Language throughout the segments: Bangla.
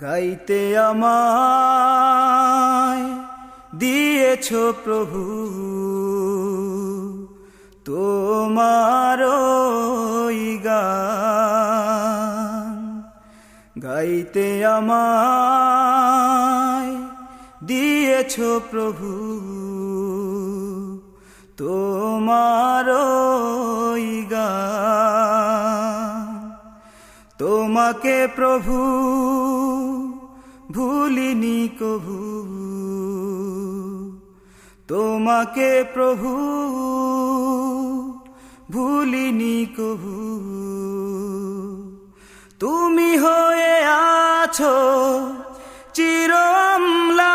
গাইতে আমায় দিয়েছ প্রভু। তোমার গাইতে আমায় দিয়েছ প্রভু। তোমার গান তোমাকে প্রভু ভুলিনি কভু। তোমাকে প্রভু ভুলিনি কভু। তুমি হয়ে আছো চির অম্লান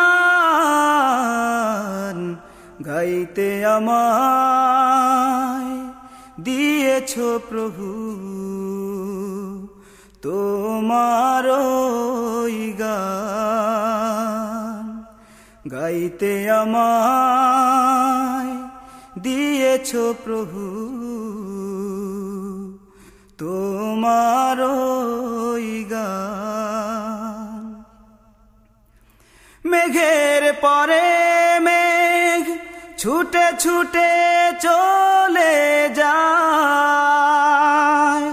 গাইতে আমায় দিয়েছ প্রভু। তোমার গান গাইতে আমায় দিয়েছ প্রভু। তোমার মেঘের পরে মেঘ ছুটে ছুটে চলে যায়।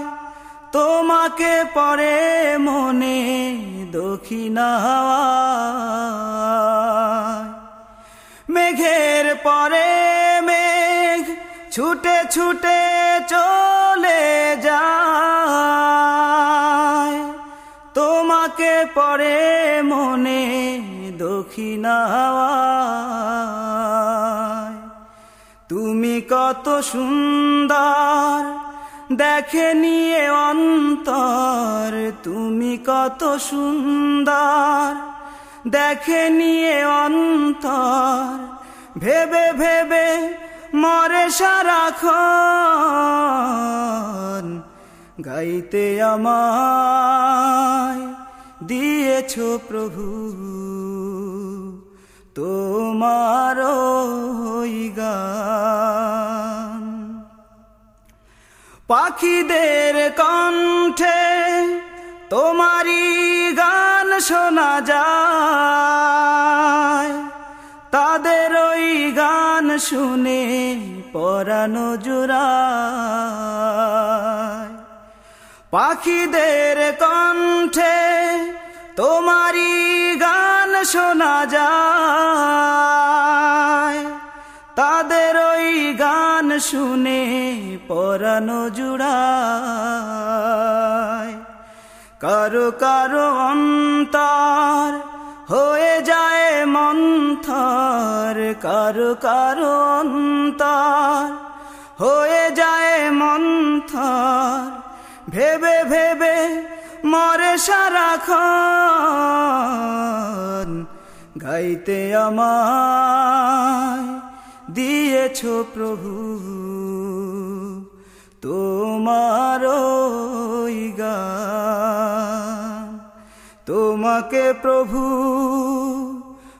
তোমাকে পরে মনে দক্ষিণা মেঘের ছুটে ছুটে চলে যায়। তোমাকে পরে মনে দক্ষিণা তুমি কত সুন্দর, দেখে নিয়ে অন্তর। তুমি কত সুন্দর, দেখে নিয়ে অন্তর। ভেবে ভেবে মরে সারাক্ষণ গাইতে আমায় দিয়েছ প্রভু। তোমার পাখিদের কণ্ঠে তোমারই গান শোনা যায়। তাদের ওই গান শুনে পরানো জোড়ায়। পাখিদের কণ্ঠে তোমারই গান শোনা যায়। তাদের ওই গান শুনে পরানো জুড়ায়। কারও কারও অন্তর হয়ে যায় মন্থর কারও কারও অন্তর। হয়ে যায় মন্থর ভেবে ভেবে মরে সারা সারাক্ষণ। গাইতে আমায় দিয়েছ প্রভু, তোমার তোমাকে প্রভু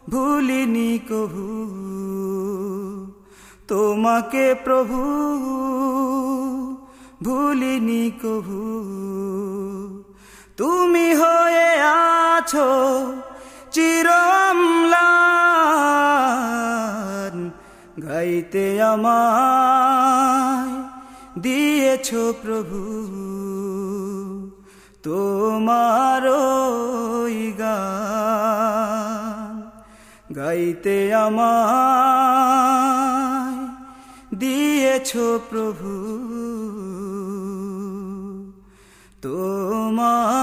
ভুলিনি কভু তোমাকে প্রভু ভুলিনি কভু তুমি হয়ে আছো চির অম্লান গাইতে আমায় দিয়েছ প্রভু। তোমার ওই গান গাইতে আমায় দিয়েছ প্রভু তোমার